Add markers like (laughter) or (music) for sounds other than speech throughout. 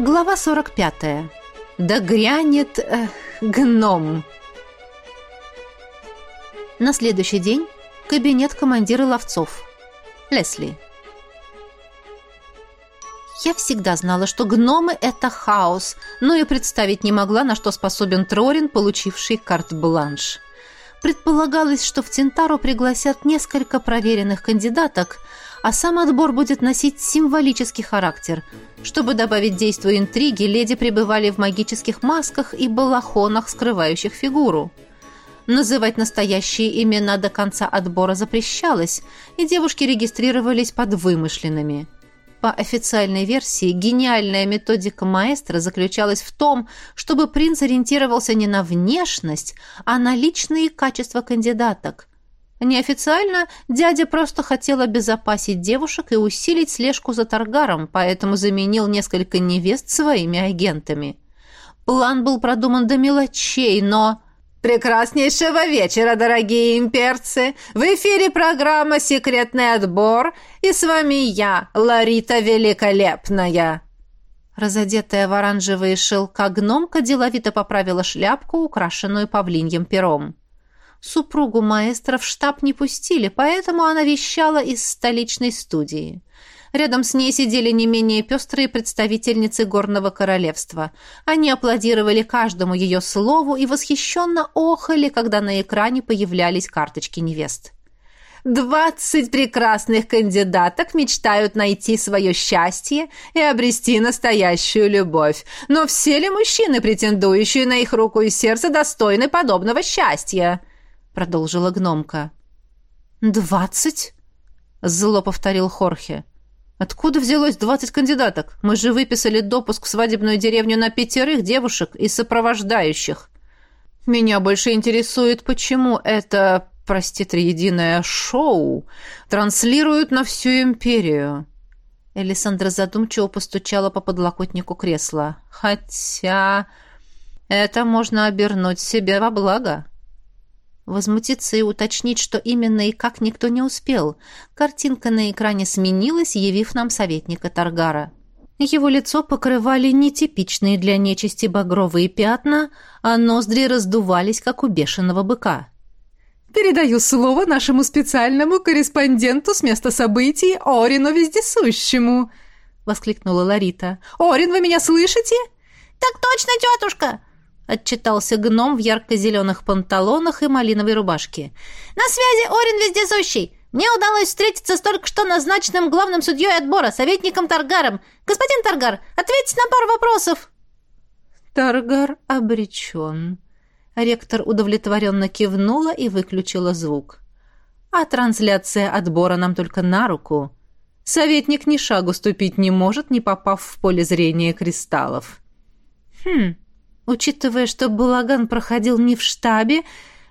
Глава 45. Да грянет э, гном. На следующий день кабинет командира ловцов. Лесли. Я всегда знала, что гномы — это хаос, но и представить не могла, на что способен Трорин, получивший карт-бланш. Предполагалось, что в Тинтару пригласят несколько проверенных кандидаток, а сам отбор будет носить символический характер. Чтобы добавить действу интриги, леди пребывали в магических масках и балахонах, скрывающих фигуру. Называть настоящие имена до конца отбора запрещалось, и девушки регистрировались под вымышленными – по официальной версии, гениальная методика маэстро заключалась в том, чтобы принц ориентировался не на внешность, а на личные качества кандидаток. Неофициально дядя просто хотел обезопасить девушек и усилить слежку за Таргаром, поэтому заменил несколько невест своими агентами. План был продуман до мелочей, но... Прекраснейшего вечера, дорогие имперцы! В эфире программа «Секретный отбор» и с вами я, Ларита Великолепная!» Разодетая в оранжевые шелка гномка деловито поправила шляпку, украшенную павлиньем пером. Супругу маэстро в штаб не пустили, поэтому она вещала из столичной студии. Рядом с ней сидели не менее пестрые представительницы горного королевства. Они аплодировали каждому ее слову и восхищенно охали, когда на экране появлялись карточки невест. «Двадцать прекрасных кандидаток мечтают найти свое счастье и обрести настоящую любовь. Но все ли мужчины, претендующие на их руку и сердце, достойны подобного счастья?» Продолжила гномка. «Двадцать?» — зло повторил Хорхе. Откуда взялось двадцать кандидаток? Мы же выписали допуск в свадебную деревню на пятерых девушек и сопровождающих. Меня больше интересует, почему это, прости, триединое шоу транслируют на всю империю. Элисандра задумчиво постучала по подлокотнику кресла. Хотя это можно обернуть себе во благо. Возмутиться и уточнить, что именно и как никто не успел. Картинка на экране сменилась, явив нам советника Таргара. Его лицо покрывали нетипичные для нечисти багровые пятна, а ноздри раздувались, как у бешеного быка. «Передаю слово нашему специальному корреспонденту с места событий Орину Вездесущему!» — воскликнула Ларита. «Орин, вы меня слышите?» «Так точно, тетушка!» Отчитался гном в ярко-зеленых панталонах и малиновой рубашке. «На связи Орин Вездесущий! Мне удалось встретиться с только что назначенным главным судьей отбора, советником Таргаром. Господин Таргар, ответьте на пару вопросов!» Таргар обречен. Ректор удовлетворенно кивнула и выключила звук. А трансляция отбора нам только на руку. Советник ни шагу ступить не может, не попав в поле зрения кристаллов. Хм, Учитывая, что балаган проходил не в штабе,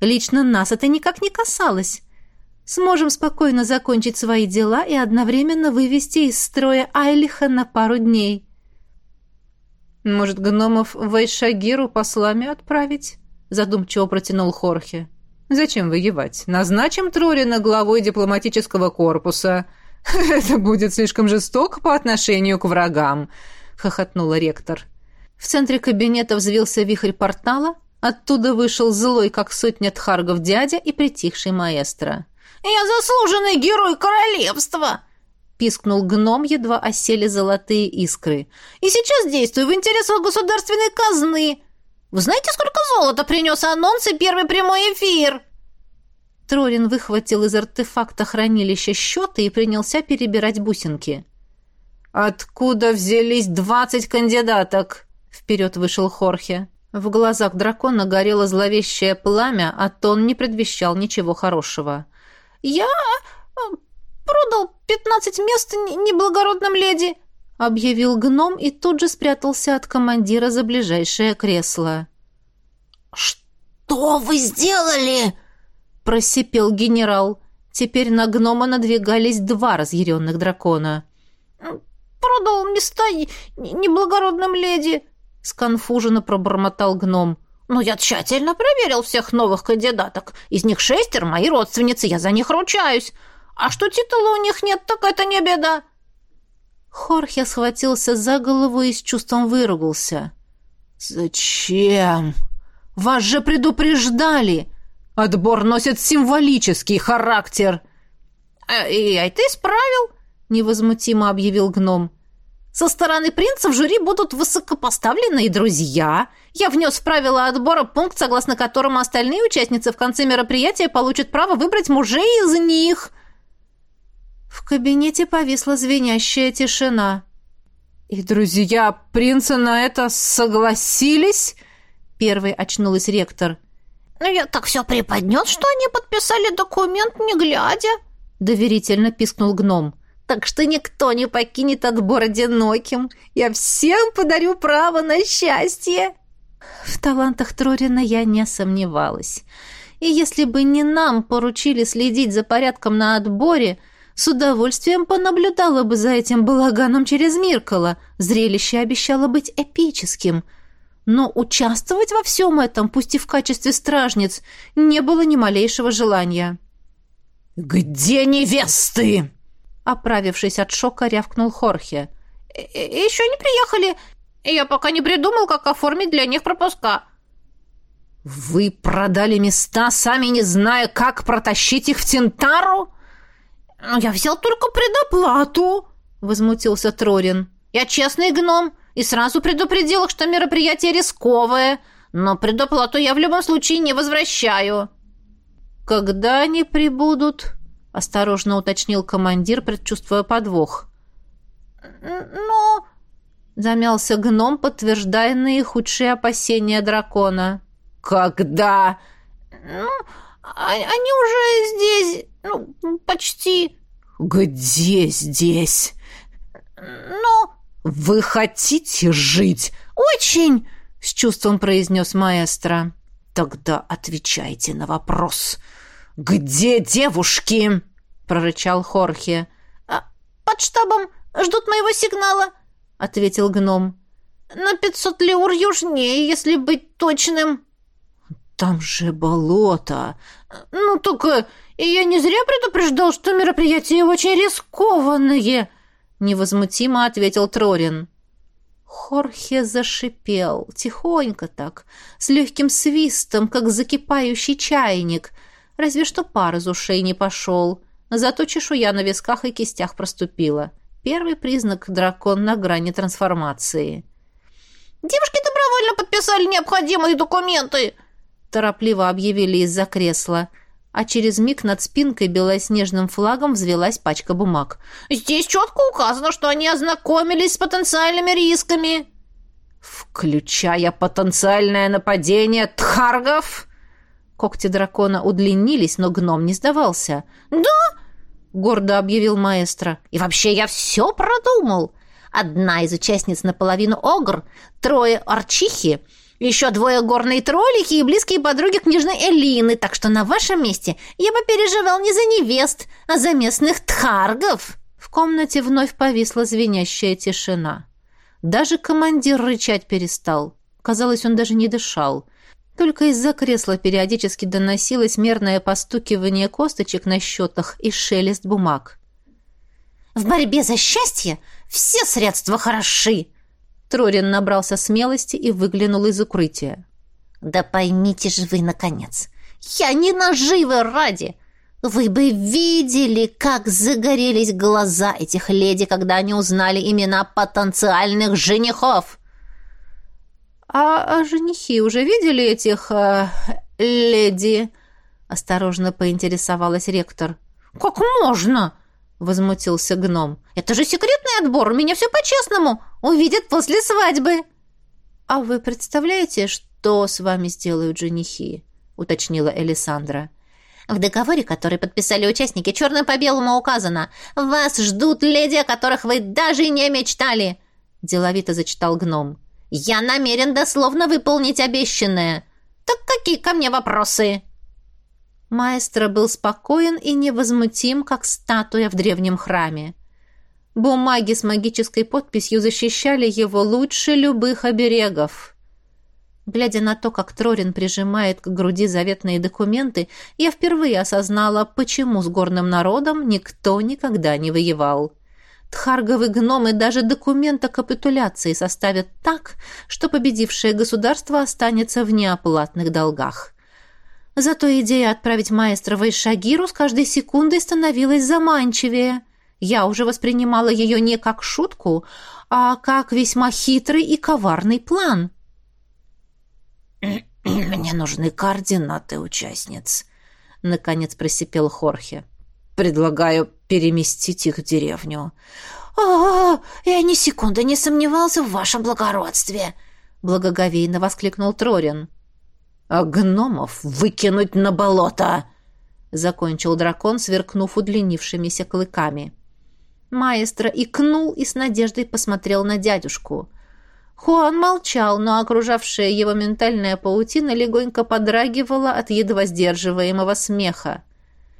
лично нас это никак не касалось. Сможем спокойно закончить свои дела и одновременно вывести из строя Айлиха на пару дней. Может, гномов в Айшагиру послами отправить? Задумчиво протянул Хорхе. Зачем воевать? Назначим Трорина главой дипломатического корпуса. (laughs) Это будет слишком жестоко по отношению к врагам, хохотнула ректор. В центре кабинета взвился вихрь портала, оттуда вышел злой, как сотня тхаргов дядя и притихший маэстро. «Я заслуженный герой королевства!» пискнул гном, едва осели золотые искры. «И сейчас действую в интересах государственной казны. Вы знаете, сколько золота принес анонс и первый прямой эфир?» Трорин выхватил из артефакта хранилища счеты и принялся перебирать бусинки. «Откуда взялись двадцать кандидаток?» Вперед вышел Хорхе. В глазах дракона горело зловещее пламя, а тон не предвещал ничего хорошего. «Я э, продал пятнадцать мест неблагородным леди», — объявил гном и тут же спрятался от командира за ближайшее кресло. «Что вы сделали?» — просипел генерал. Теперь на гнома надвигались два разъяренных дракона. «Продал места неблагородным леди», сконфуженно пробормотал гном. «Но я тщательно проверил всех новых кандидаток. Из них шестер мои родственницы, я за них ручаюсь. А что титула у них нет, так это не беда». Хорхе схватился за голову и с чувством выругался. «Зачем? Вас же предупреждали! Отбор носит символический характер!» «А, «И это исправил!» — невозмутимо объявил гном. «Со стороны принца в жюри будут высокопоставленные друзья. Я внес в правила отбора пункт, согласно которому остальные участницы в конце мероприятия получат право выбрать мужей из них». В кабинете повисла звенящая тишина. «И друзья принца на это согласились?» Первый очнулась ректор. «Ну, я так все преподнес, что они подписали документ, не глядя», — доверительно пискнул гном. «Так что никто не покинет отбор одиноким. Я всем подарю право на счастье». В талантах Трорина я не сомневалась. И если бы не нам поручили следить за порядком на отборе, с удовольствием понаблюдала бы за этим балаганом через Миркала. Зрелище обещало быть эпическим. Но участвовать во всем этом, пусть и в качестве стражниц, не было ни малейшего желания. «Где невесты?» Оправившись от шока, рявкнул Хорхе. «Еще не приехали. Я пока не придумал, как оформить для них пропуска». «Вы продали места, сами не зная, как протащить их в Тентару?» «Ну, «Я взял только предоплату», — возмутился Трорин. «Я честный гном и сразу предупредил их, что мероприятие рисковое, но предоплату я в любом случае не возвращаю». «Когда они прибудут?» — осторожно уточнил командир, предчувствуя подвох. «Ну...» — замялся гном, подтверждая наихудшие опасения дракона. «Когда?» «Ну, а, они уже здесь, ну, почти. Где здесь? Ну, вы хотите жить? Очень, с чувством произнес маэстро. Тогда отвечайте на вопрос. Где девушки? прорычал Хорхе. А, под штабом ждут моего сигнала, ответил гном. На пятьсот леур южнее, если быть точным. Там же болото. Ну, только я не зря предупреждал, что мероприятия очень рискованные, невозмутимо ответил Трорин. Хорхе зашипел, тихонько так, с легким свистом, как закипающий чайник, разве что пар из ушей не пошел, зато чешуя на висках и кистях проступила. Первый признак дракон на грани трансформации. «Девушки добровольно подписали необходимые документы!» торопливо объявили из-за кресла, а через миг над спинкой белоснежным флагом взвелась пачка бумаг. «Здесь четко указано, что они ознакомились с потенциальными рисками». «Включая потенциальное нападение тхаргов?» Когти дракона удлинились, но гном не сдавался. «Да!» — гордо объявил маэстро. «И вообще я все продумал. Одна из участниц наполовину огр, трое арчихи, еще двое горные троллики и близкие подруги княжны Элины, так что на вашем месте я бы переживал не за невест, а за местных тхаргов». В комнате вновь повисла звенящая тишина. Даже командир рычать перестал. Казалось, он даже не дышал. Только из-за кресла периодически доносилось мерное постукивание косточек на счетах и шелест бумаг. «В борьбе за счастье все средства хороши!» Трорин набрался смелости и выглянул из укрытия. «Да поймите же вы, наконец! Я не наживы ради! Вы бы видели, как загорелись глаза этих леди, когда они узнали имена потенциальных женихов!» «А, а женихи уже видели этих э, леди?» — осторожно поинтересовалась ректор. «Как можно?» — возмутился гном. «Это же секретный отбор, у меня все по-честному. Увидят после свадьбы». «А вы представляете, что с вами сделают женихи?» — уточнила Элисандра. «В договоре, который подписали участники, черным по белому указано. Вас ждут леди, о которых вы даже не мечтали!» — деловито зачитал гном. «Я намерен дословно выполнить обещанное. Так какие ко мне вопросы?» Маэстро был спокоен и невозмутим, как статуя в древнем храме. Бумаги с магической подписью защищали его лучше любых оберегов. Глядя на то, как Трорин прижимает к груди заветные документы, я впервые осознала, почему с горным народом никто никогда не воевал. Тхарговы гномы даже документ о капитуляции составят так, что победившее государство останется в неоплатных долгах. Зато идея отправить маэстро в Ишагиру с каждой секундой становилась заманчивее. Я уже воспринимала ее не как шутку, а как весьма хитрый и коварный план. «Мне нужны координаты участниц», — наконец просипел Хорхе. «Предлагаю переместить их в деревню». «О, я ни секунды не сомневался в вашем благородстве!» — благоговейно воскликнул Трорин. «А гномов выкинуть на болото!» — закончил дракон, сверкнув удлинившимися клыками. Маэстро икнул и с надеждой посмотрел на дядюшку. Хуан молчал, но окружавшая его ментальная паутина легонько подрагивала от едва сдерживаемого смеха.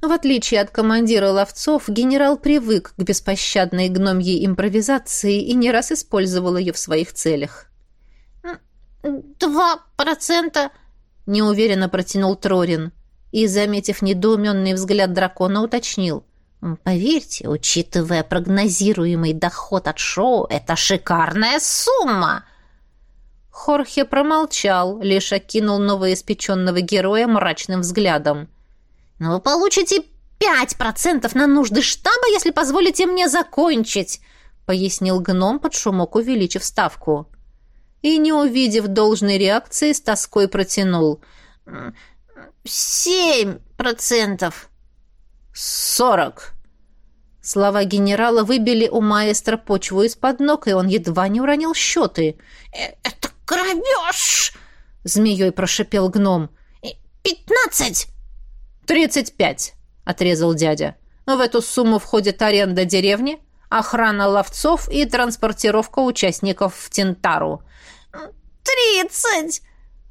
В отличие от командира ловцов, генерал привык к беспощадной гномьей импровизации и не раз использовал ее в своих целях. «Два процента...» — неуверенно протянул Трорин и, заметив недоуменный взгляд дракона, уточнил. «Поверьте, учитывая прогнозируемый доход от шоу, это шикарная сумма!» Хорхе промолчал, лишь окинул новоиспеченного героя мрачным взглядом. Но вы получите пять процентов на нужды штаба, если позволите мне закончить», — пояснил гном под шумок, увеличив ставку. И, не увидев должной реакции, с тоской протянул. «Семь процентов». «Сорок». Слова генерала выбили у маэстро почву из-под ног, и он едва не уронил счеты. «Э, «Это грабеж!» — змеей прошипел гном. «Пятнадцать!» «Тридцать пять», — отрезал дядя. «В эту сумму входит аренда деревни, охрана ловцов и транспортировка участников в Тентару». «Тридцать!»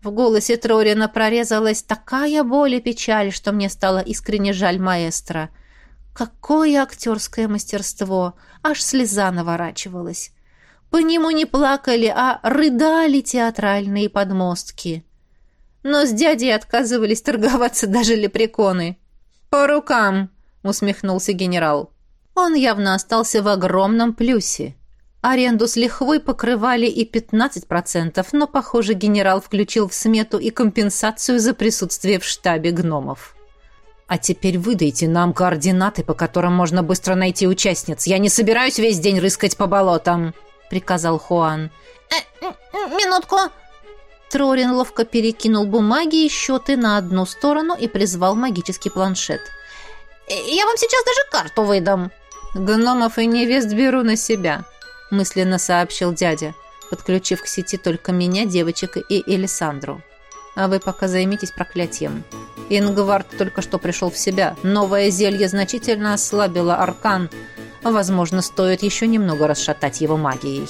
В голосе Трорина прорезалась такая боль и печаль, что мне стало искренне жаль маэстро. Какое актерское мастерство! Аж слеза наворачивалась. По нему не плакали, а рыдали театральные подмостки но с дядей отказывались торговаться даже лепреконы. «По рукам!» — усмехнулся генерал. Он явно остался в огромном плюсе. Аренду с лихвой покрывали и 15%, но, похоже, генерал включил в смету и компенсацию за присутствие в штабе гномов. «А теперь выдайте нам координаты, по которым можно быстро найти участниц. Я не собираюсь весь день рыскать по болотам», — приказал Хуан. Э, «Минутку!» Трорин ловко перекинул бумаги и счеты на одну сторону и призвал магический планшет. «Я вам сейчас даже карту выдам». «Гномов и невест беру на себя», — мысленно сообщил дядя, подключив к сети только меня, девочек и Элисандру. «А вы пока займитесь проклятием». Ингвард только что пришел в себя. Новое зелье значительно ослабило аркан. Возможно, стоит еще немного расшатать его магией.